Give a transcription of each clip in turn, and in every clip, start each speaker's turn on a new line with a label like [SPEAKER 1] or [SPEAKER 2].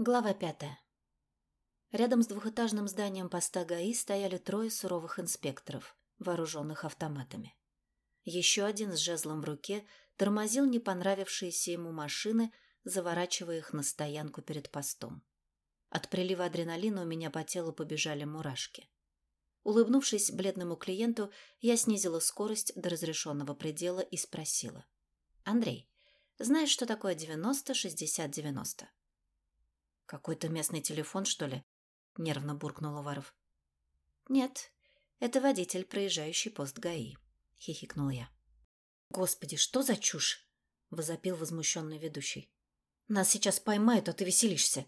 [SPEAKER 1] Глава пятая. Рядом с двухэтажным зданием поста ГАИ стояли трое суровых инспекторов, вооруженных автоматами. Еще один с жезлом в руке тормозил не понравившиеся ему машины, заворачивая их на стоянку перед постом. От прилива адреналина у меня по телу побежали мурашки. Улыбнувшись бледному клиенту, я снизила скорость до разрешенного предела и спросила. «Андрей, знаешь, что такое 90-60-90?» «Какой-то местный телефон, что ли?» — нервно буркнул Уваров. «Нет, это водитель, проезжающий пост ГАИ», — хихикнул я. «Господи, что за чушь?» — возопил возмущенный ведущий. «Нас сейчас поймают, а ты веселишься».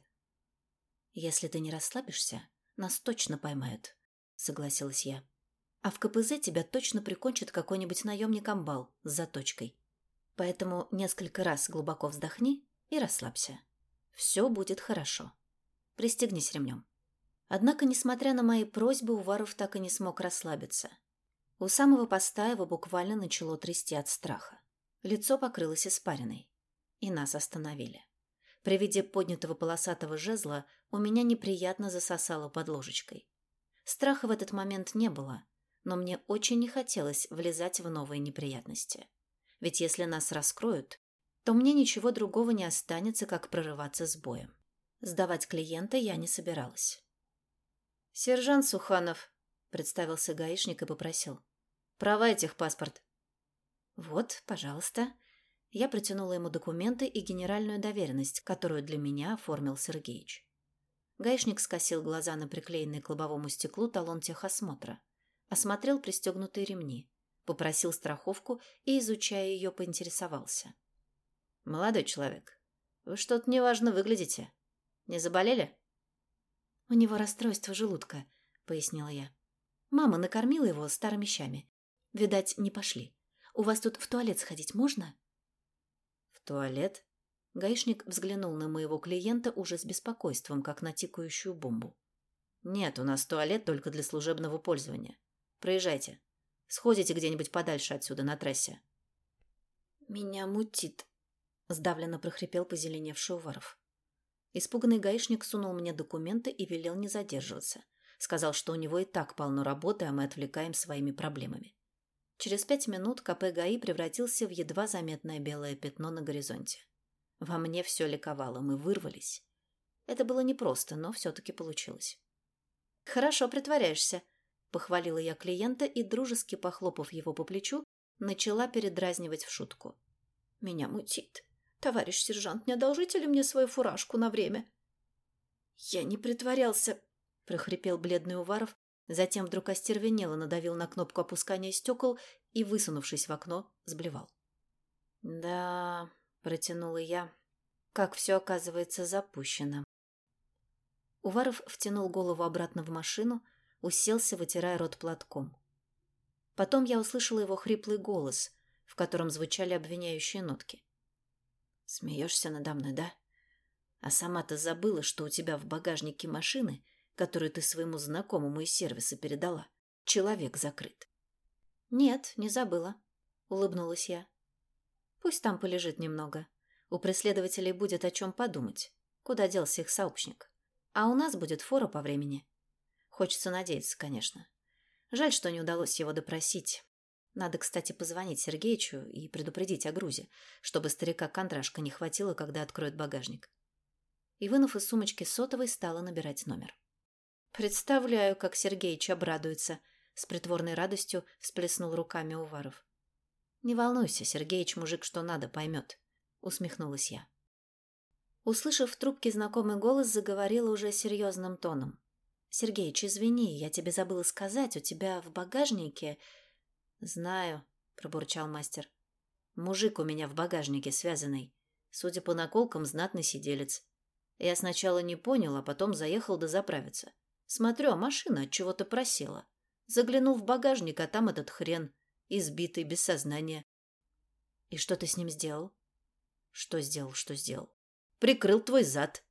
[SPEAKER 1] «Если ты не расслабишься, нас точно поймают», — согласилась я. «А в КПЗ тебя точно прикончит какой-нибудь наемник-амбал с заточкой. Поэтому несколько раз глубоко вздохни и расслабься». Все будет хорошо. Пристегнись ремнем. Однако, несмотря на мои просьбы, Уваров так и не смог расслабиться. У самого поста его буквально начало трясти от страха. Лицо покрылось испариной. И нас остановили. При виде поднятого полосатого жезла у меня неприятно засосало под ложечкой. Страха в этот момент не было, но мне очень не хотелось влезать в новые неприятности. Ведь если нас раскроют, то мне ничего другого не останется, как прорываться с боем. Сдавать клиента я не собиралась. «Сержант Суханов», — представился гаишник и попросил. «Права этих паспорт». «Вот, пожалуйста». Я протянула ему документы и генеральную доверенность, которую для меня оформил Сергеич. Гаишник скосил глаза на приклеенный к лобовому стеклу талон техосмотра, осмотрел пристегнутые ремни, попросил страховку и, изучая ее, поинтересовался. «Молодой человек, вы что-то неважно выглядите. Не заболели?» «У него расстройство желудка», — пояснила я. «Мама накормила его старыми щами. Видать, не пошли. У вас тут в туалет сходить можно?» «В туалет?» Гаишник взглянул на моего клиента уже с беспокойством, как на тикающую бомбу. «Нет, у нас туалет только для служебного пользования. Проезжайте. Сходите где-нибудь подальше отсюда, на трассе». «Меня мутит», Сдавленно прохрипел позеленевший Уваров. Испуганный гаишник сунул мне документы и велел не задерживаться. Сказал, что у него и так полно работы, а мы отвлекаем своими проблемами. Через пять минут КП ГАИ превратился в едва заметное белое пятно на горизонте. Во мне все ликовало, мы вырвались. Это было непросто, но все-таки получилось. «Хорошо притворяешься», — похвалила я клиента и, дружески похлопав его по плечу, начала передразнивать в шутку. «Меня мутит. «Товарищ сержант, не одолжите ли мне свою фуражку на время?» «Я не притворялся», — прохрипел бледный Уваров, затем вдруг остервенело надавил на кнопку опускания стекол и, высунувшись в окно, сблевал. «Да», — протянула я, — «как все оказывается запущено». Уваров втянул голову обратно в машину, уселся, вытирая рот платком. Потом я услышала его хриплый голос, в котором звучали обвиняющие нотки. Смеешься надо мной, да? А сама-то забыла, что у тебя в багажнике машины, которую ты своему знакомому из сервиса передала, человек закрыт. Нет, не забыла, улыбнулась я. Пусть там полежит немного. У преследователей будет о чем подумать. Куда делся их сообщник? А у нас будет фора по времени. Хочется надеяться, конечно. Жаль, что не удалось его допросить. Надо, кстати, позвонить Сергеичу и предупредить о грузе, чтобы старика Кондрашка не хватило, когда откроет багажник. И, вынув из сумочки сотовой, стала набирать номер. Представляю, как Сергеич обрадуется. С притворной радостью всплеснул руками Уваров. «Не волнуйся, Сергеич мужик что надо, поймет», — усмехнулась я. Услышав в трубке знакомый голос, заговорила уже серьезным тоном. «Сергеич, извини, я тебе забыла сказать, у тебя в багажнике...» «Знаю», — пробурчал мастер. «Мужик у меня в багажнике связанный. Судя по наколкам, знатный сиделец. Я сначала не понял, а потом заехал дозаправиться. Смотрю, а машина от чего-то просела. Заглянул в багажник, а там этот хрен, избитый, без сознания. И что ты с ним сделал? Что сделал, что сделал? Прикрыл твой зад.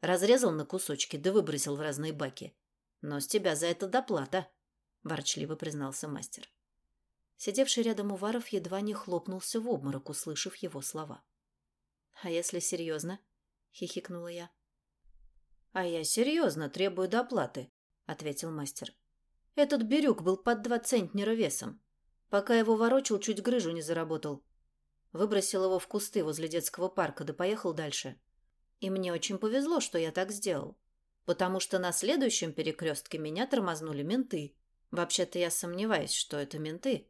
[SPEAKER 1] Разрезал на кусочки, да выбросил в разные баки. Но с тебя за это доплата, ворчливо признался мастер. Сидевший рядом Уваров едва не хлопнулся в обморок, услышав его слова. «А если серьезно?» — хихикнула я. «А я серьезно требую доплаты», — ответил мастер. «Этот бирюк был под два центнера весом. Пока его ворочал, чуть грыжу не заработал. Выбросил его в кусты возле детского парка, да поехал дальше. И мне очень повезло, что я так сделал. Потому что на следующем перекрестке меня тормознули менты. Вообще-то я сомневаюсь, что это менты,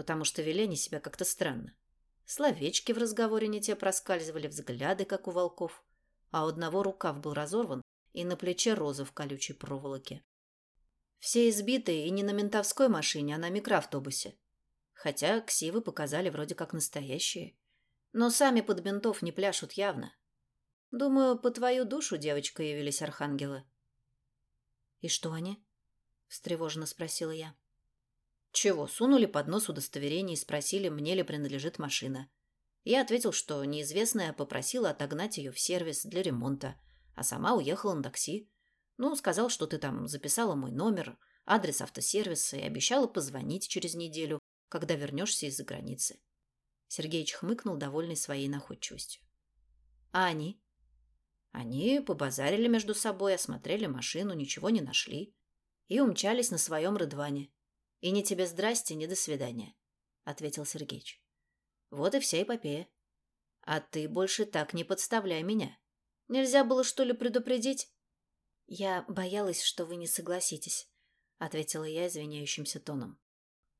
[SPEAKER 1] потому что вели они себя как-то странно. Словечки в разговоре не те проскальзывали, взгляды, как у волков. А у одного рукав был разорван, и на плече роза в колючей проволоке. Все избитые и не на ментовской машине, а на микроавтобусе. Хотя ксивы показали вроде как настоящие. Но сами под бинтов не пляшут явно. Думаю, по твою душу, девочка, явились архангелы. — И что они? — встревоженно спросила я. — Чего, сунули под нос удостоверение и спросили, мне ли принадлежит машина. Я ответил, что неизвестная попросила отогнать ее в сервис для ремонта, а сама уехала на такси. Ну, сказал, что ты там записала мой номер, адрес автосервиса и обещала позвонить через неделю, когда вернешься из-за границы. Сергеич хмыкнул, довольный своей находчивостью. А они? Они побазарили между собой, осмотрели машину, ничего не нашли. И умчались на своем рыдване. И ни тебе здрасте, ни до свидания, — ответил Сергеич. Вот и вся эпопея. А ты больше так не подставляй меня. Нельзя было, что ли, предупредить? Я боялась, что вы не согласитесь, — ответила я извиняющимся тоном.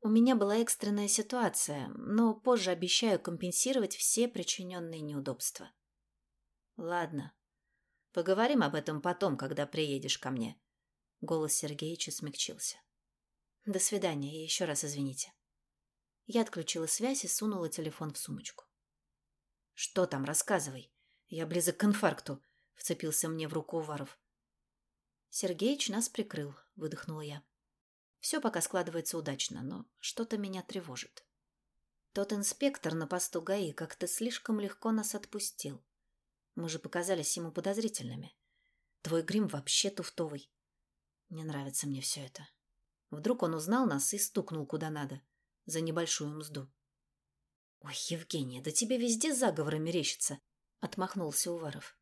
[SPEAKER 1] У меня была экстренная ситуация, но позже обещаю компенсировать все причиненные неудобства. Ладно. Поговорим об этом потом, когда приедешь ко мне. Голос Сергеича смягчился. До свидания и еще раз извините. Я отключила связь и сунула телефон в сумочку. Что там, рассказывай. Я близок к инфаркту, вцепился мне в руку Уваров. Сергеич нас прикрыл, выдохнула я. Все пока складывается удачно, но что-то меня тревожит. Тот инспектор на посту ГАИ как-то слишком легко нас отпустил. Мы же показались ему подозрительными. Твой грим вообще туфтовый. Не нравится мне все это. Вдруг он узнал нас и стукнул куда надо. За небольшую мзду. «Ой, Евгения, да тебе везде заговоры мерещится!» — отмахнулся Уваров.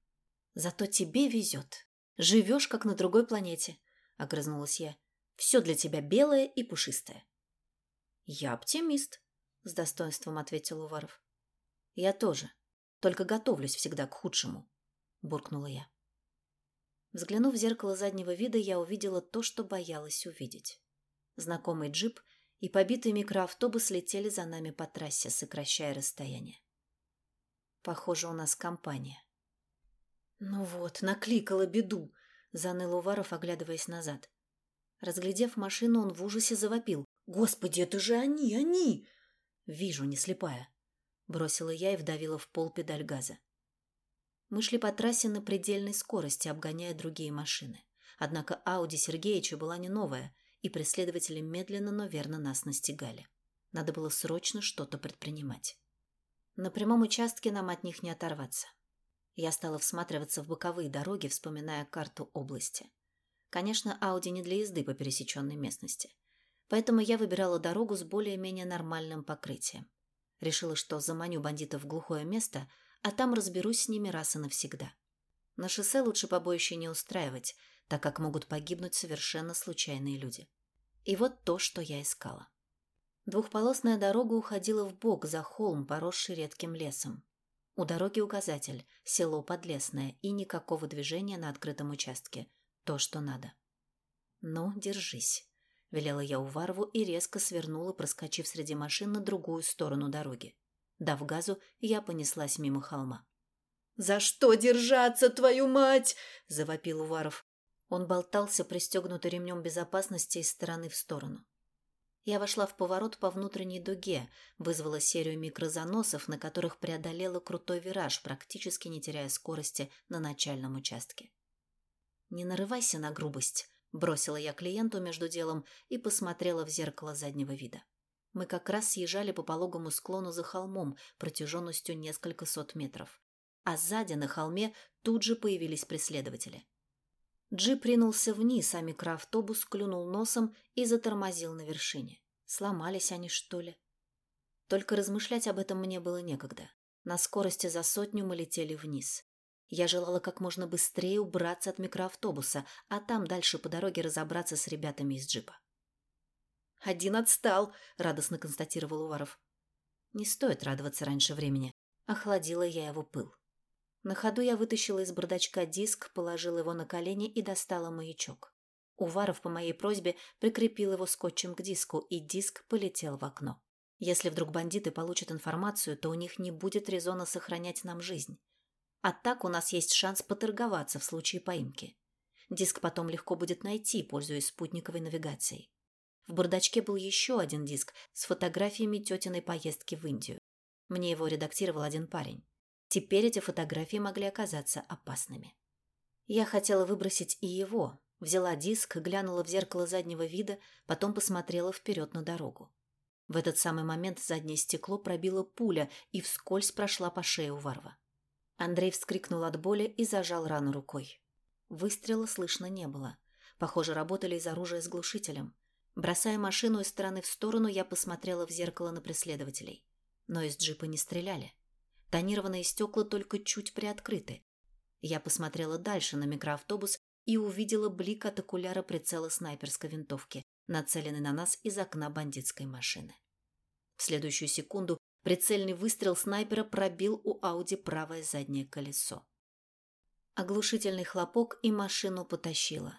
[SPEAKER 1] «Зато тебе везет. Живешь, как на другой планете», — огрызнулась я. Все для тебя белое и пушистое. Я оптимист, с достоинством ответил Уваров. Я тоже, только готовлюсь всегда к худшему, буркнула я. Взглянув в зеркало заднего вида, я увидела то, что боялась увидеть. Знакомый джип и побитый микроавтобус летели за нами по трассе, сокращая расстояние. Похоже, у нас компания. «Ну вот, накликала беду», — заныл Уваров, оглядываясь назад. Разглядев машину, он в ужасе завопил. «Господи, это же они, они!» «Вижу, не слепая», — бросила я и вдавила в пол педаль газа. Мы шли по трассе на предельной скорости, обгоняя другие машины. Однако Ауди Сергеевича была не новая, и преследователи медленно, но верно нас настигали. Надо было срочно что-то предпринимать. На прямом участке нам от них не оторваться. Я стала всматриваться в боковые дороги, вспоминая карту области. Конечно, Ауди не для езды по пересеченной местности. Поэтому я выбирала дорогу с более-менее нормальным покрытием. Решила, что заманю бандитов в глухое место, а там разберусь с ними раз и навсегда. На шоссе лучше побоище не устраивать, так как могут погибнуть совершенно случайные люди. И вот то, что я искала. Двухполосная дорога уходила в бок за холм, поросший редким лесом. У дороги указатель – село Подлесное и никакого движения на открытом участке – то, что надо. «Ну, держись», — велела я Уварову и резко свернула, проскочив среди машин на другую сторону дороги. Дав газу, я понеслась мимо холма. «За что держаться, твою мать?» – завопил Уваров. Он болтался, пристегнутый ремнем безопасности из стороны в сторону. Я вошла в поворот по внутренней дуге, вызвала серию микрозаносов, на которых преодолела крутой вираж, практически не теряя скорости на начальном участке. «Не нарывайся на грубость», – бросила я клиенту между делом и посмотрела в зеркало заднего вида. Мы как раз съезжали по пологому склону за холмом протяженностью несколько сот метров. А сзади на холме тут же появились преследователи. Джип ринулся вниз, а микроавтобус клюнул носом и затормозил на вершине. Сломались они, что ли? Только размышлять об этом мне было некогда. На скорости за сотню мы летели вниз. Я желала как можно быстрее убраться от микроавтобуса, а там дальше по дороге разобраться с ребятами из джипа. «Один отстал», — радостно констатировал Уваров. «Не стоит радоваться раньше времени». Охладила я его пыл. На ходу я вытащила из бардачка диск, положила его на колени и достала маячок. Уваров по моей просьбе прикрепил его скотчем к диску, и диск полетел в окно. Если вдруг бандиты получат информацию, то у них не будет резона сохранять нам жизнь. А так у нас есть шанс поторговаться в случае поимки. Диск потом легко будет найти, пользуясь спутниковой навигацией. В бардачке был еще один диск с фотографиями тетиной поездки в Индию. Мне его редактировал один парень. Теперь эти фотографии могли оказаться опасными. Я хотела выбросить и его. Взяла диск, глянула в зеркало заднего вида, потом посмотрела вперед на дорогу. В этот самый момент заднее стекло пробило пуля и вскользь прошла по шее у Варва. Андрей вскрикнул от боли и зажал рану рукой. Выстрела слышно не было. Похоже, работали из оружия с глушителем. Бросая машину из стороны в сторону, я посмотрела в зеркало на преследователей. Но из джипа не стреляли. Тонированные стекла только чуть приоткрыты. Я посмотрела дальше на микроавтобус и увидела блик от окуляра прицела снайперской винтовки, нацеленный на нас из окна бандитской машины. В следующую секунду Прицельный выстрел снайпера пробил у Ауди правое заднее колесо. Оглушительный хлопок и машину потащило.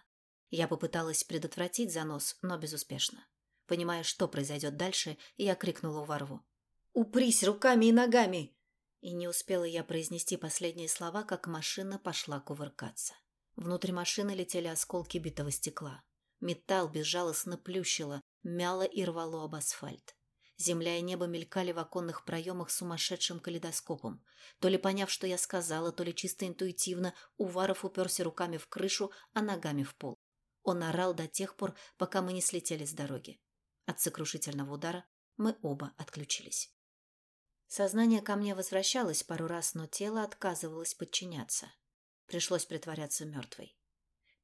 [SPEAKER 1] Я попыталась предотвратить занос, но безуспешно. Понимая, что произойдет дальше, я крикнула Варву. «Упрись руками и ногами!» И не успела я произнести последние слова, как машина пошла кувыркаться. Внутри машины летели осколки битого стекла. Металл безжалостно плющило, мяло и рвало об асфальт. Земля и небо мелькали в оконных проемах сумасшедшим калейдоскопом. То ли поняв, что я сказала, то ли чисто интуитивно, Уваров уперся руками в крышу, а ногами в пол. Он орал до тех пор, пока мы не слетели с дороги. От сокрушительного удара мы оба отключились. Сознание ко мне возвращалось пару раз, но тело отказывалось подчиняться. Пришлось притворяться мертвой.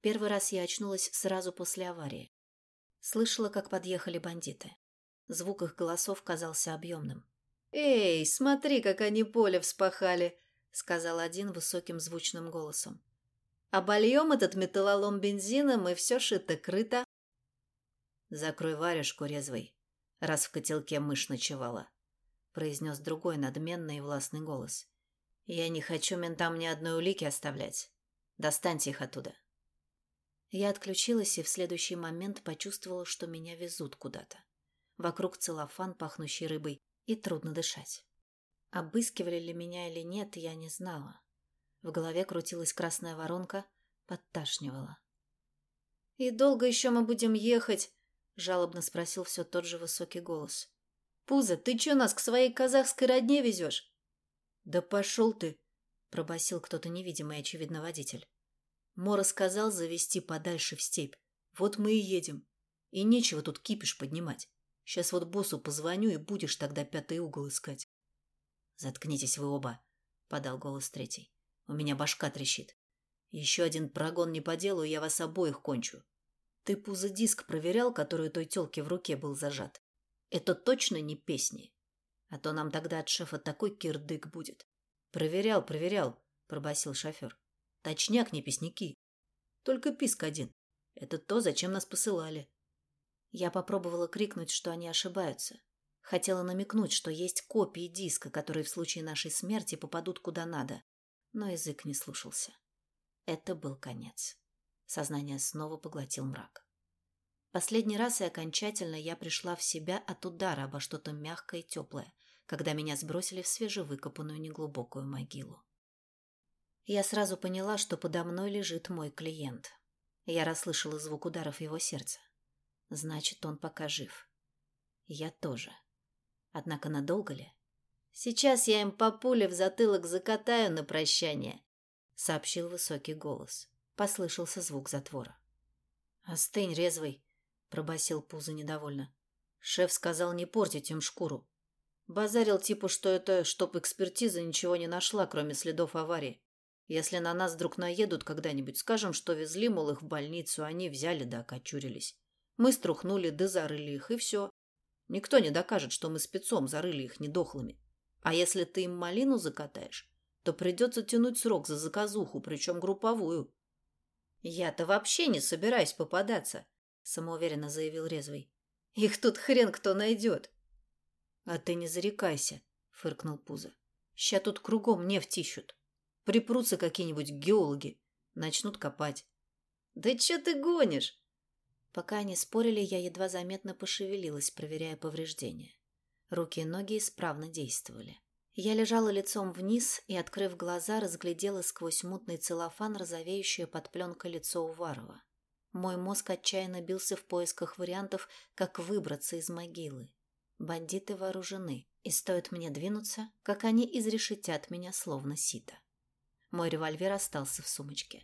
[SPEAKER 1] Первый раз я очнулась сразу после аварии. Слышала, как подъехали бандиты. Звук их голосов казался объемным. «Эй, смотри, как они поле вспахали!» — сказал один высоким звучным голосом. «Обольем этот металлолом бензином, и все шито-крыто!» «Закрой варежку, резвый, раз в котелке мышь ночевала», — произнес другой надменный и властный голос. «Я не хочу ментам ни одной улики оставлять. Достаньте их оттуда». Я отключилась и в следующий момент почувствовала, что меня везут куда-то. Вокруг целлофан, пахнущий рыбой, и трудно дышать. Обыскивали ли меня или нет, я не знала. В голове крутилась красная воронка, подташнивала. «И долго еще мы будем ехать?» — жалобно спросил все тот же высокий голос. «Пузо, ты че нас к своей казахской родне везешь?» «Да пошел ты!» — пробасил кто-то невидимый, очевидно, водитель. Мора сказал завести подальше в степь. Вот мы и едем. И нечего тут кипиш поднимать. Сейчас вот боссу позвоню, и будешь тогда пятый угол искать. Заткнитесь вы оба, подал голос третий. У меня башка трещит. Еще один прогон не по делу, и я вас обоих кончу. Ты пузо-диск проверял, который у той тёлки в руке был зажат? Это точно не песни? А то нам тогда от шефа такой кирдык будет. Проверял, проверял, пробасил шофер. Точняк не песняки. Только писк один. Это то, зачем нас посылали. Я попробовала крикнуть, что они ошибаются. Хотела намекнуть, что есть копии диска, которые в случае нашей смерти попадут куда надо. Но язык не слушался. Это был конец. Сознание снова поглотил мрак. Последний раз и окончательно я пришла в себя от удара обо что-то мягкое и теплое, когда меня сбросили в свежевыкопанную неглубокую могилу. Я сразу поняла, что подо мной лежит мой клиент. Я расслышала звук ударов его сердца. Значит, он пока жив. Я тоже. Однако надолго ли? Сейчас я им по пуле в затылок закатаю на прощание, сообщил высокий голос. Послышался звук затвора. Остынь, резвый, пробасил Пузо недовольно. Шеф сказал не портить им шкуру. Базарил типа, что это, чтоб экспертиза ничего не нашла, кроме следов аварии. Если на нас вдруг наедут когда-нибудь, скажем, что везли, мол, их в больницу, они взяли да окочурились. Мы струхнули да зарыли их, и все. Никто не докажет, что мы спецом зарыли их недохлыми. А если ты им малину закатаешь,
[SPEAKER 2] то придется тянуть срок за заказуху, причем групповую.
[SPEAKER 1] «Я-то вообще не собираюсь попадаться», — самоуверенно заявил Резвый. «Их тут хрен кто найдет».
[SPEAKER 2] «А ты не зарекайся», — фыркнул Пузо. «Ща тут кругом нефть ищут. Припрутся какие-нибудь геологи, начнут копать».
[SPEAKER 1] «Да чё ты гонишь?» Пока они спорили, я едва заметно пошевелилась, проверяя повреждения. Руки и ноги исправно действовали. Я лежала лицом вниз и, открыв глаза, разглядела сквозь мутный целлофан розовеющее под пленкой лицо Уварова. Мой мозг отчаянно бился в поисках вариантов, как выбраться из могилы. Бандиты вооружены, и стоит мне двинуться, как они изрешетят меня словно сито. Мой револьвер остался в сумочке.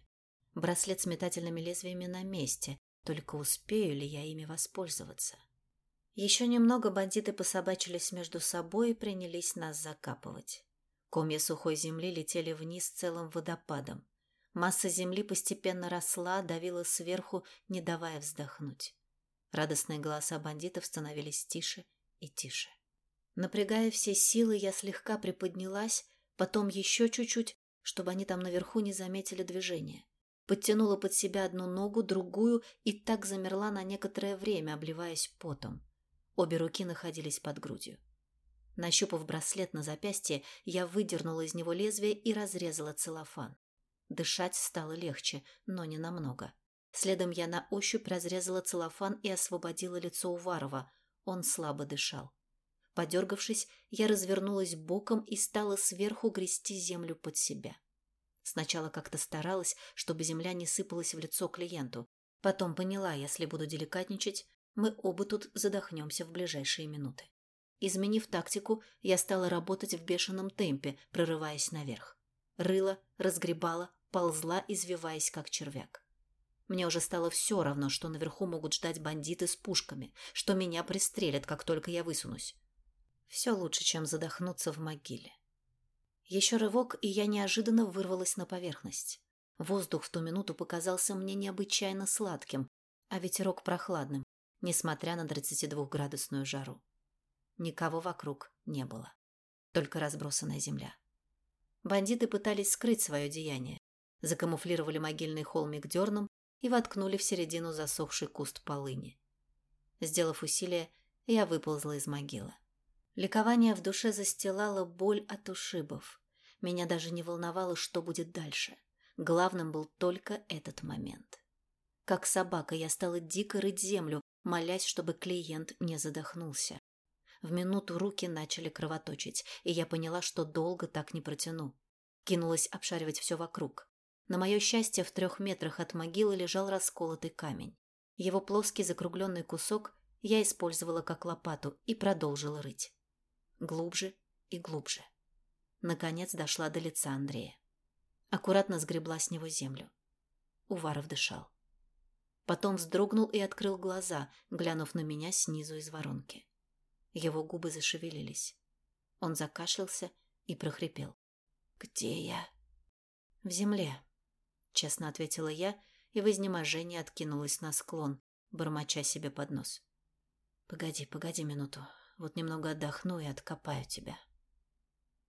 [SPEAKER 1] Браслет с метательными лезвиями на месте, только успею ли я ими воспользоваться? Еще немного бандиты пособачились между собой и принялись нас закапывать. Комья сухой земли летели вниз целым водопадом. Масса земли постепенно росла, давила сверху, не давая вздохнуть. Радостные голоса бандитов становились тише и тише. Напрягая все силы, я слегка приподнялась, потом еще чуть-чуть, чтобы они там наверху не заметили движения подтянула под себя одну ногу, другую и так замерла на некоторое время, обливаясь потом. Обе руки находились под грудью. Нащупав браслет на запястье, я выдернула из него лезвие и разрезала целлофан. Дышать стало легче, но не намного. Следом я на ощупь разрезала целлофан и освободила лицо Уварова. Он слабо дышал. Подергавшись, я развернулась боком и стала сверху грести землю под себя. Сначала как-то старалась, чтобы земля не сыпалась в лицо клиенту. Потом поняла, если буду деликатничать, мы оба тут задохнемся в ближайшие минуты. Изменив тактику, я стала работать в бешеном темпе, прорываясь наверх. Рыла, разгребала, ползла, извиваясь, как червяк. Мне уже стало все равно, что наверху могут ждать бандиты с пушками, что меня пристрелят, как только я высунусь. Все лучше, чем задохнуться в могиле. Еще рывок, и я неожиданно вырвалась на поверхность. Воздух в ту минуту показался мне необычайно сладким, а ветерок прохладным, несмотря на 32-градусную жару. Никого вокруг не было. Только разбросанная земля. Бандиты пытались скрыть свое деяние. Закамуфлировали могильный холмик дерном и воткнули в середину засохший куст полыни. Сделав усилие, я выползла из могилы. Ликование в душе застилало боль от ушибов. Меня даже не волновало, что будет дальше. Главным был только этот момент. Как собака я стала дико рыть землю, молясь, чтобы клиент не задохнулся. В минуту руки начали кровоточить, и я поняла, что долго так не протяну. Кинулась обшаривать все вокруг. На мое счастье, в трех метрах от могилы лежал расколотый камень. Его плоский закругленный кусок я использовала как лопату и продолжила рыть. Глубже и глубже. Наконец дошла до лица Андрея. Аккуратно сгребла с него землю. Уваров дышал. Потом вздрогнул и открыл глаза, глянув на меня снизу из воронки. Его губы зашевелились. Он закашлялся и прохрипел. «Где я?» «В земле», — честно ответила я и в изнеможении откинулась на склон, бормоча себе под нос. «Погоди, погоди минуту. Вот немного отдохну и откопаю тебя».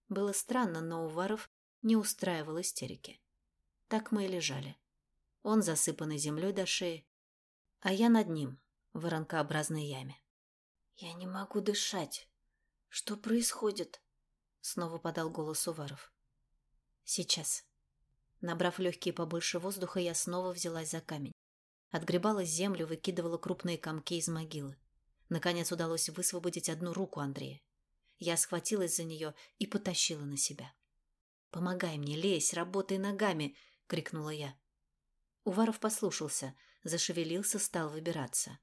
[SPEAKER 1] Было странно, но Уваров не устраивал истерики. Так мы и лежали. Он засыпанный землей до шеи, а я над ним, в воронкообразной яме. «Я не могу дышать. Что происходит?» Снова подал голос Уваров. «Сейчас». Набрав легкие побольше воздуха, я снова взялась за камень. Отгребала землю, выкидывала крупные комки из могилы. Наконец удалось высвободить одну руку Андрея. Я схватилась за нее и потащила на себя. «Помогай мне, лезь, работай ногами!» — крикнула я. Уваров послушался, зашевелился, стал выбираться.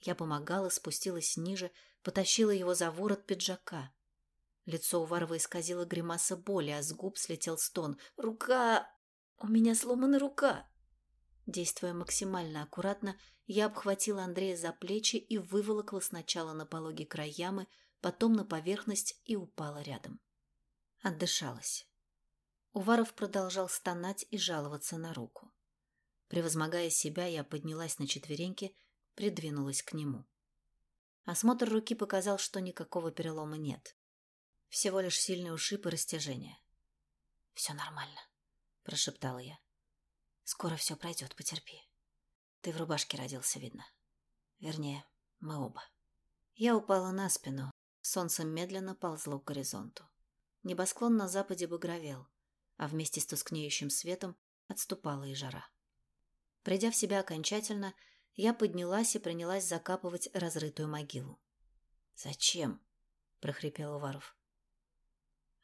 [SPEAKER 1] Я помогала, спустилась ниже, потащила его за ворот пиджака. Лицо Уварова исказило гримаса боли, а с губ слетел стон. «Рука! У меня сломана рука!» Действуя максимально аккуратно, я обхватила Андрея за плечи и выволокла сначала на пологий край ямы, потом на поверхность и упала рядом. Отдышалась. Уваров продолжал стонать и жаловаться на руку. Превозмогая себя, я поднялась на четвереньки, придвинулась к нему. Осмотр руки показал, что никакого перелома нет. Всего лишь сильный ушиб и растяжение. «Все нормально», — прошептала я. «Скоро все пройдет, потерпи. Ты в рубашке родился, видно. Вернее, мы оба». Я упала на спину. Солнце медленно ползло к горизонту. Небосклон на западе багровел, а вместе с тускнеющим светом отступала и жара. Придя в себя окончательно, я поднялась и принялась закапывать разрытую могилу. «Зачем?» — прохрипел Уваров.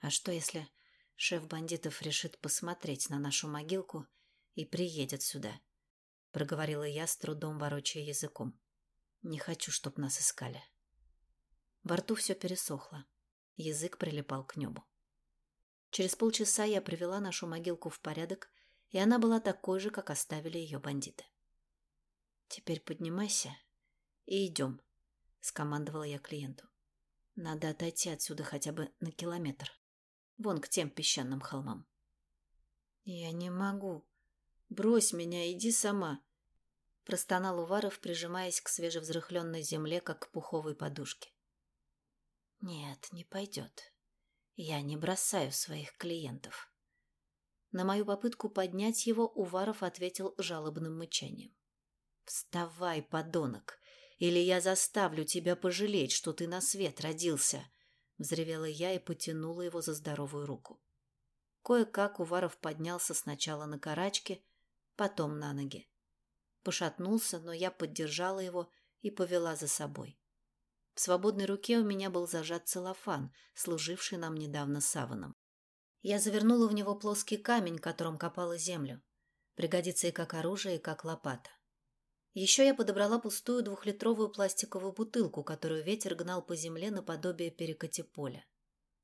[SPEAKER 1] «А что, если шеф бандитов решит посмотреть на нашу могилку и приедет сюда?» — проговорила я, с трудом ворочая языком. «Не хочу, чтоб нас искали». Во рту все пересохло. Язык прилипал к небу. Через полчаса я привела нашу могилку в порядок, и она была такой же, как оставили ее бандиты. «Теперь поднимайся и идем», — скомандовала я клиенту. «Надо отойти отсюда хотя бы на километр. Вон к тем песчаным холмам». «Я не могу. Брось меня, иди сама», — простонал Уваров, прижимаясь к свежевзрыхленной земле, как к пуховой подушке. «Нет, не пойдет. Я не бросаю своих клиентов». На мою попытку поднять его Уваров ответил жалобным мычанием. «Вставай, подонок, или я заставлю тебя пожалеть, что ты на свет родился!» Взревела я и потянула его за здоровую руку. Кое-как Уваров поднялся сначала на карачки, потом на ноги. Пошатнулся, но я поддержала его и повела за собой. В свободной руке у меня был зажат целлофан, служивший нам недавно саваном. Я завернула в него плоский камень, которым копала землю. Пригодится и как оружие, и как лопата. Еще я подобрала пустую двухлитровую пластиковую бутылку, которую ветер гнал по земле наподобие перекати поля.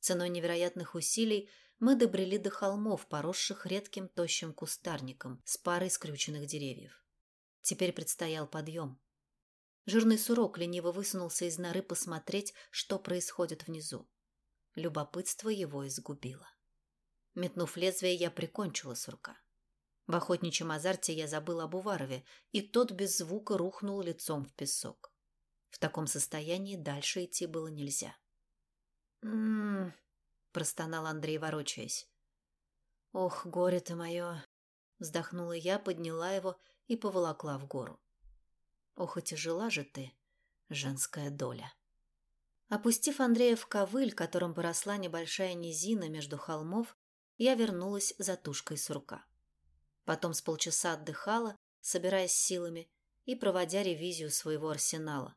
[SPEAKER 1] Ценой невероятных усилий мы добрели до холмов, поросших редким тощим кустарником с парой скрюченных деревьев. Теперь предстоял подъем. Жирный сурок лениво высунулся из норы посмотреть, что происходит внизу. Любопытство его изгубило. Метнув лезвие, я прикончила сурка. В охотничьем азарте я забыл об Уварове, и тот без звука рухнул лицом в песок. В таком состоянии дальше идти было нельзя. «М-м-м», простонал Андрей, ворочаясь. «Ох, горе ты мое!» Вздохнула я, подняла его и поволокла в гору. «Ох, и тяжела же ты, женская доля!» Опустив Андрея в ковыль, которым поросла небольшая низина между холмов, я вернулась за тушкой сурка. Потом с полчаса отдыхала, собираясь силами и проводя ревизию своего арсенала.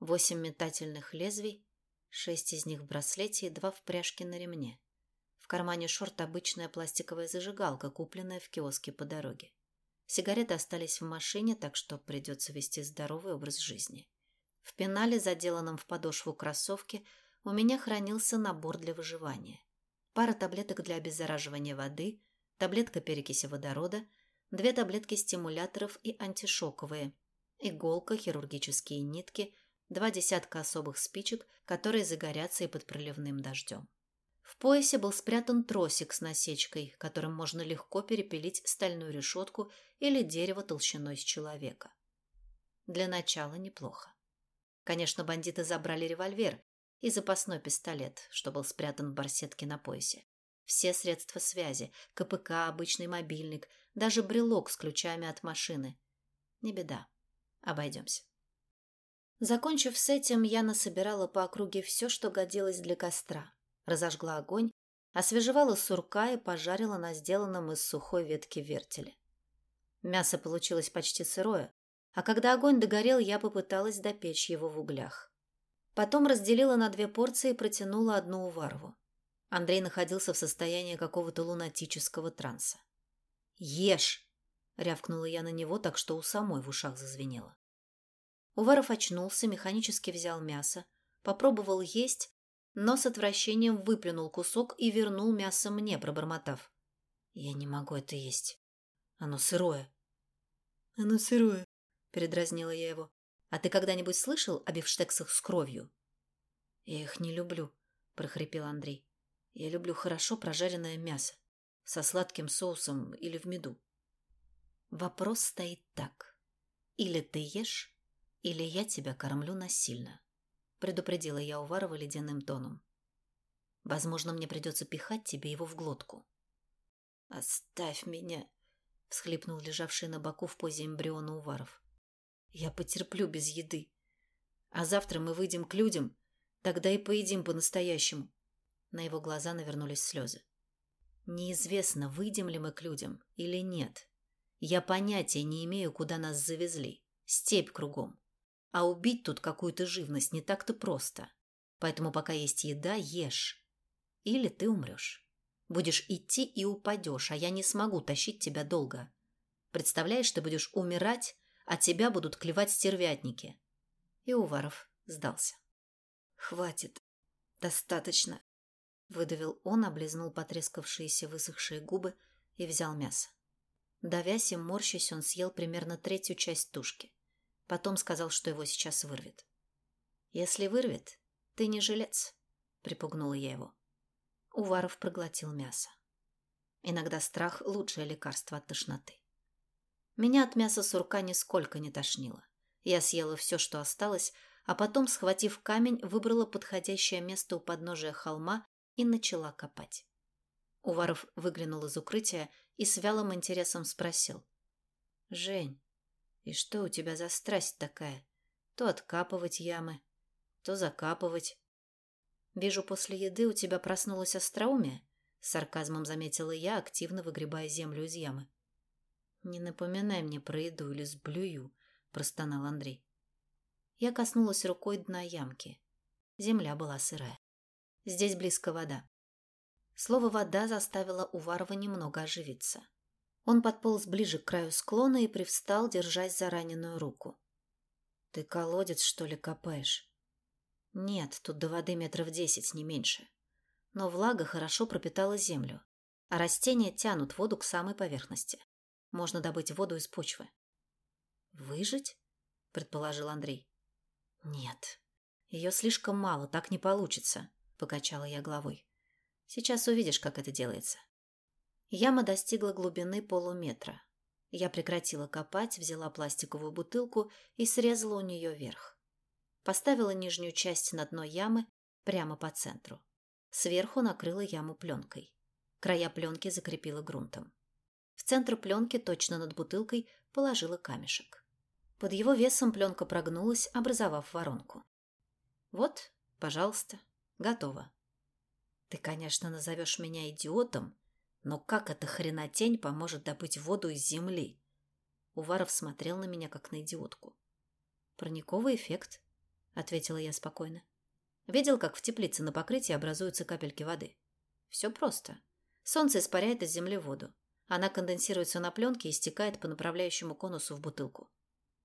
[SPEAKER 1] Восемь метательных лезвий, шесть из них в браслете и два в пряжке на ремне. В кармане шорт обычная пластиковая зажигалка, купленная в киоске по дороге. Сигареты остались в машине, так что придется вести здоровый образ жизни. В пенале, заделанном в подошву кроссовки, у меня хранился набор для выживания. Пара таблеток для обеззараживания воды – таблетка перекиси водорода, две таблетки стимуляторов и антишоковые, иголка, хирургические нитки, два десятка особых спичек, которые загорятся и под проливным дождем. В поясе был спрятан тросик с насечкой, которым можно легко перепилить стальную решетку или дерево толщиной с человека. Для начала неплохо. Конечно, бандиты забрали револьвер и запасной пистолет, что был спрятан в барсетке на поясе. Все средства связи, КПК, обычный мобильник, даже брелок с ключами от машины. Не беда. Обойдемся. Закончив с этим, я насобирала по округе все, что годилось для костра. Разожгла огонь, освежевала сурка и пожарила на сделанном из сухой ветки вертеле. Мясо получилось почти сырое, а когда огонь догорел, я попыталась допечь его в углях. Потом разделила на две порции и протянула одну Уварову. Андрей находился в состоянии какого-то лунатического транса. «Ешь!» — рявкнула я на него, так что у самой в ушах зазвенело. Уваров очнулся, механически взял мясо, попробовал есть, но с отвращением выплюнул кусок и вернул мясо мне, пробормотав. «Я не могу это есть. Оно сырое». «Оно сырое», — передразнила я его. «А ты когда-нибудь слышал о бифштексах с кровью?» «Я их не люблю», — прохрипел Андрей. Я люблю хорошо прожаренное мясо, со сладким соусом или в меду. Вопрос стоит так. Или ты ешь, или я тебя кормлю насильно, предупредила я Уварова ледяным тоном. Возможно, мне придется пихать тебе его в глотку.
[SPEAKER 2] «Оставь меня!» — всхлипнул лежавший на боку в позе эмбриона Уваров. «Я потерплю без еды. А завтра мы выйдем к людям, тогда и поедим по-настоящему». На его глаза навернулись слезы. «Неизвестно, выйдем ли мы к людям или нет. Я понятия не имею, куда нас завезли. Степь кругом. А убить тут какую-то живность не так-то просто. Поэтому пока есть еда, ешь. Или ты умрешь. Будешь идти и упадешь, а я не смогу тащить тебя долго. Представляешь, ты будешь умирать, а тебя будут клевать стервятники. И Уваров сдался. «Хватит. Достаточно», — выдавил он, облизнул потрескавшиеся высохшие губы и взял мясо. Давясь и морщась, он съел примерно третью часть тушки. Потом сказал, что его сейчас вырвет. «Если вырвет, ты не жилец», — припугнула я его. Уваров проглотил мясо. Иногда страх – лучшее лекарство от тошноты. Меня от мяса сурка нисколько не тошнило. Я съела все, что осталось, а потом, схватив камень, выбрала подходящее место у подножия холма и начала копать. Уваров выглянул из укрытия и с вялым интересом спросил. «Жень, и что у тебя за страсть такая? То откапывать ямы, то закапывать. Вижу, после еды у тебя проснулось остроумие, сарказмом заметила я, активно выгребая землю из ямы. Не напоминай мне про еду или сблюю, простонал Андрей. Я коснулась рукой дна ямки. Земля была сырая. Здесь близко вода. Слово «вода» заставило Уварова немного оживиться. Он подполз ближе к краю склона и привстал, держась за раненую руку. «Ты колодец, что ли, копаешь?» «Нет, тут до воды метров десять, не меньше. Но влага хорошо пропитала землю, а растения тянут воду к самой поверхности. Можно добыть воду из почвы». «Выжить?» – предположил Андрей. «Нет, ее слишком мало, так не получится», – покачала я головой. «Сейчас увидишь, как это делается». Яма достигла глубины полуметра. Я прекратила копать, взяла пластиковую бутылку и срезала у нее верх. Поставила нижнюю часть на дно ямы прямо по центру. Сверху накрыла яму пленкой. Края пленки закрепила грунтом. В центр пленки, точно над бутылкой, положила камешек. Под его весом пленка прогнулась, образовав воронку. Вот, пожалуйста, готово. Ты, конечно, назовешь меня идиотом, но как эта хренотень поможет добыть воду из земли? Уваров смотрел на меня, как на идиотку. «Парниковый эффект», — ответила я спокойно. «Видел, как в теплице на покрытии образуются капельки воды? Все просто. Солнце испаряет из земли воду. Она конденсируется на пленке и стекает по направляющему конусу в бутылку.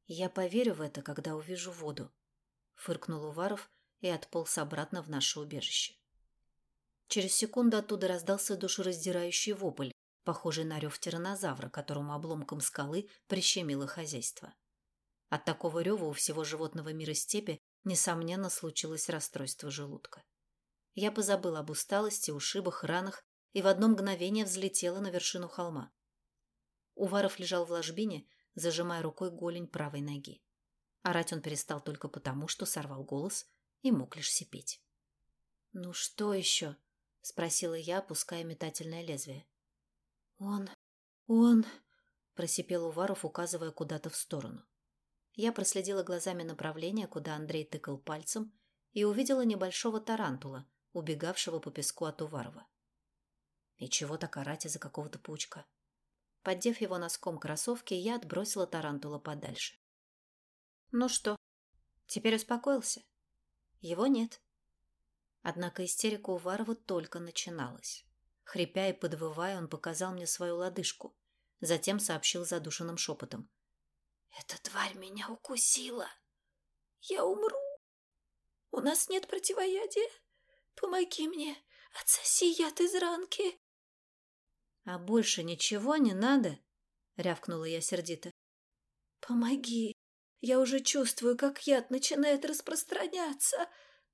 [SPEAKER 2] Я поверю в это, когда увижу воду», — фыркнул Уваров и отполз обратно в наше убежище. Через секунду оттуда раздался душераздирающий вопль, похожий на рев тиранозавра, которому обломком скалы прищемило хозяйство. От такого рева у всего животного мира степи, несомненно, случилось расстройство желудка. Я позабыла об усталости, ушибах, ранах и в одно мгновение взлетела на вершину холма. Уваров лежал в ложбине, зажимая рукой голень правой ноги. Орать он перестал только потому, что сорвал голос и мог лишь сипеть. «Ну что еще?» — спросила я, опуская метательное лезвие. «Он... он...» — просипел Уваров, указывая куда-то в сторону. Я проследила глазами направление, куда Андрей тыкал пальцем, и увидела небольшого тарантула, убегавшего по песку от Уварова. И чего так орать из-за какого-то паучка? Поддев его носком кроссовки, я отбросила тарантула подальше. «Ну что, теперь успокоился?» «Его нет». Однако истерика Уварова только начиналась. Хрипя и подвывая, он показал мне свою лодыжку. Затем сообщил задушенным шепотом. «Эта тварь меня укусила. Я умру. У нас нет противоядия. Помоги мне, отсоси яд из ранки». «А больше ничего не надо?» — рявкнула я сердито. «Помоги. Я уже чувствую, как яд начинает распространяться»,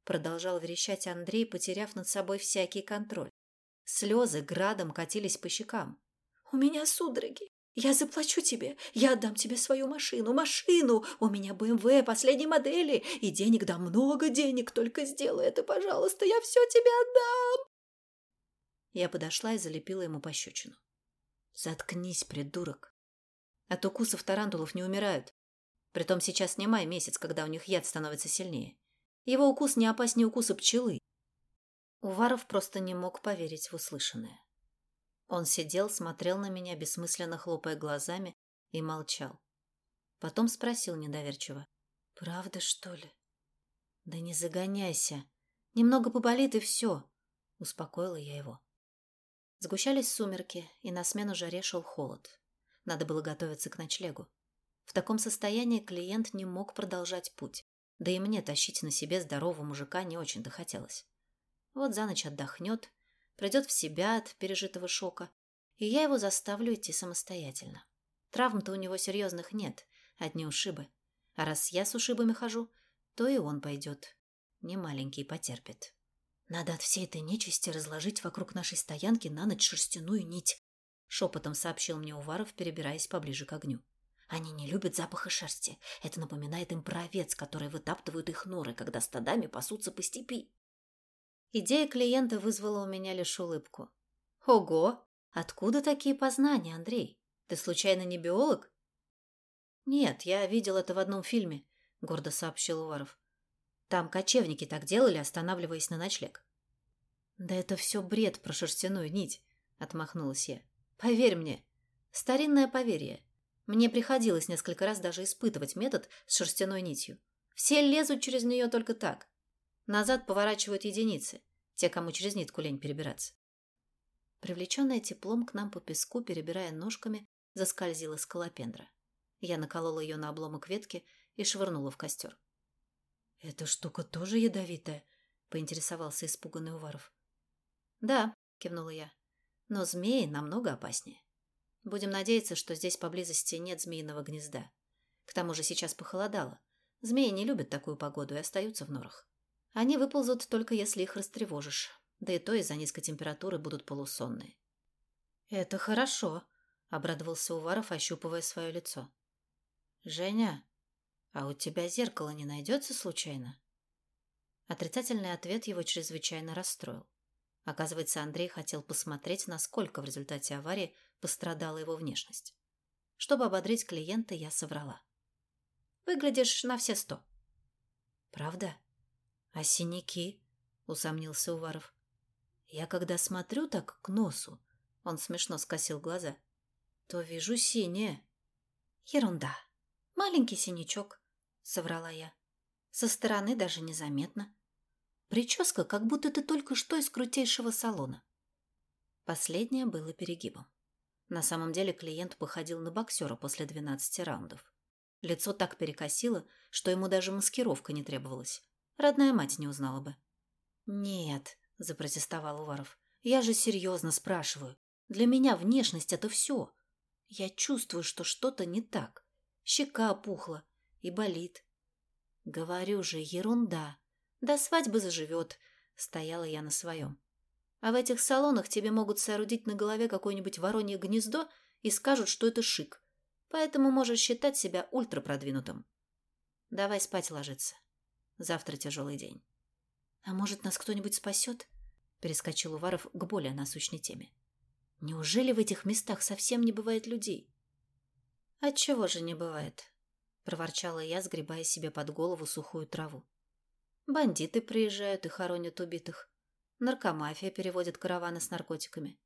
[SPEAKER 2] Продолжал верещать Андрей, потеряв над собой всякий контроль. Слезы градом катились по щекам. «У меня судороги. Я заплачу тебе. Я отдам тебе свою машину. Машину! У меня БМВ последней модели. И денег да много денег. Только сделай это, пожалуйста. Я все тебе отдам!» Я подошла и залепила ему пощечину. Заткнись, придурок. От укусов тарантулов не умирают. Притом сейчас не май месяц, когда у них яд становится сильнее. Его укус не опаснее укуса пчелы.
[SPEAKER 1] Уваров просто не мог поверить в услышанное. Он сидел, смотрел на меня, бессмысленно хлопая глазами, и молчал. Потом спросил недоверчиво. «Правда, что ли?» «Да не загоняйся. Немного поболит, и все», — успокоила я его. Сгущались сумерки, и на смену жаре шел холод. Надо было готовиться к ночлегу. В таком состоянии клиент не мог продолжать путь. Да и мне тащить на себе здорового мужика не очень-то хотелось. Вот за ночь отдохнет, придет в себя от пережитого шока, и я его заставлю идти самостоятельно. Травм-то у него серьезных нет, одни ушибы. А раз я с ушибами хожу, то и он пойдет. Не маленький потерпит. Надо от всей этой нечисти разложить вокруг нашей стоянки на ночь шерстяную нить, шепотом сообщил мне Уваров, перебираясь поближе к огню. Они не любят запаха шерсти. Это напоминает им про овец, которые вытаптывают их норы, когда стадами пасутся по степи. Идея клиента вызвала у меня лишь улыбку. «Ого! Откуда такие познания, Андрей? Ты случайно не биолог?» «Нет, я видел это в одном фильме», — гордо сообщил Уваров. «Там кочевники так делали, останавливаясь на ночлег». «Да это все бред про шерстяную нить», — отмахнулась я. «Поверь мне, старинное поверье. Мне приходилось несколько раз даже испытывать метод с шерстяной нитью. Все лезут через нее только так. Назад поворачивают единицы, те, кому через нитку лень перебираться. Привлеченная теплом к нам по песку, перебирая ножками, заскользила скалопендра. Я наколола ее на обломок ветки и швырнула в костер. «Эта штука тоже ядовитая?» — поинтересовался испуганный Уваров. «Да», — кивнула я, — «но змеи намного опаснее». Будем надеяться, что здесь поблизости нет змеиного гнезда. К тому же сейчас похолодало. Змеи не любят такую погоду и остаются в норах. Они выползут только если их растревожишь. Да и то из-за низкой температуры будут полусонные. «Это хорошо», — обрадовался Уваров, ощупывая свое лицо. «Женя, а у тебя зеркало не найдется случайно?» Отрицательный ответ его чрезвычайно расстроил. Оказывается, Андрей хотел посмотреть, насколько в результате аварии пострадала его внешность. Чтобы ободрить клиента, я соврала. «Выглядишь на все сто». «Правда? А синяки?» — усомнился Уваров. «Я когда смотрю так к носу, — он смешно скосил глаза, — то вижу синее». «Ерунда. Маленький синячок», — соврала я. «Со стороны даже незаметно. Прическа, как будто ты только что из крутейшего салона». Последнее было перегибом. На самом деле клиент походил на боксера после 12 раундов. Лицо так перекосило, что ему даже маскировка не требовалась. Родная мать не узнала бы. «Нет», – запротестовал Уваров, – «я же серьезно спрашиваю. Для меня внешность – это все. Я чувствую, что что-то не так. Щека опухла и болит». «Говорю же, ерунда. До свадьбы заживет», – стояла я на своем. А в этих салонах тебе могут соорудить на голове какое-нибудь воронье гнездо и скажут, что это шик. Поэтому можешь считать себя ультрапродвинутым. Давай спать ложиться. Завтра тяжелый день. А может, нас кто-нибудь спасет? Перескочил Уваров к более насущной теме. Неужели в этих местах совсем не бывает людей? Отчего же не бывает? Проворчала я, сгребая себе под голову сухую траву. Бандиты приезжают и хоронят убитых. Наркомафия переводит караваны с наркотиками.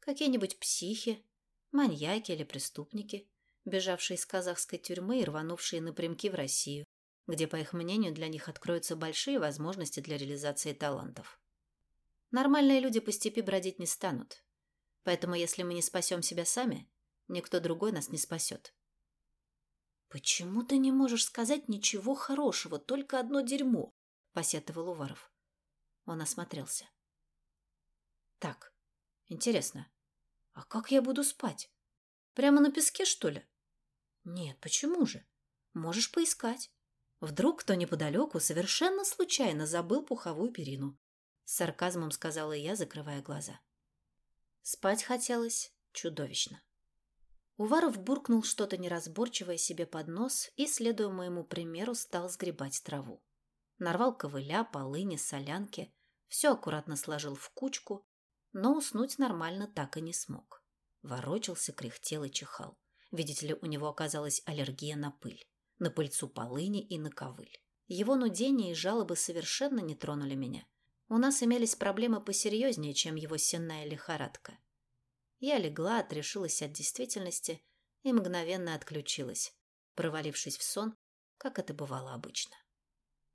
[SPEAKER 1] Какие-нибудь психи, маньяки или преступники, бежавшие из казахской тюрьмы и рванувшие напрямки в Россию, где, по их мнению, для них откроются большие возможности для реализации талантов. Нормальные люди по степи бродить не станут. Поэтому, если мы не спасем себя сами, никто другой нас не спасет. «Почему ты не можешь сказать ничего хорошего, только одно дерьмо?» – посетовал Уваров. Он осмотрелся. Так, интересно, а как я буду спать? Прямо на песке, что ли? Нет, почему же? Можешь поискать. Вдруг кто неподалеку совершенно случайно забыл пуховую перину. С сарказмом сказала я, закрывая глаза. Спать хотелось чудовищно. Уваров буркнул что-то неразборчивое себе под нос и, следуя моему примеру, стал сгребать траву. Нарвал ковыля, полыни, солянки, все аккуратно сложил в кучку, но уснуть нормально так и не смог. Ворочался, кряхтел и чихал. Видите ли, у него оказалась аллергия на пыль, на пыльцу полыни и на ковыль. Его нудение и жалобы совершенно не тронули меня. У нас имелись проблемы посерьезнее, чем его сенная лихорадка. Я легла, отрешилась от действительности и мгновенно отключилась, провалившись в сон, как это бывало обычно.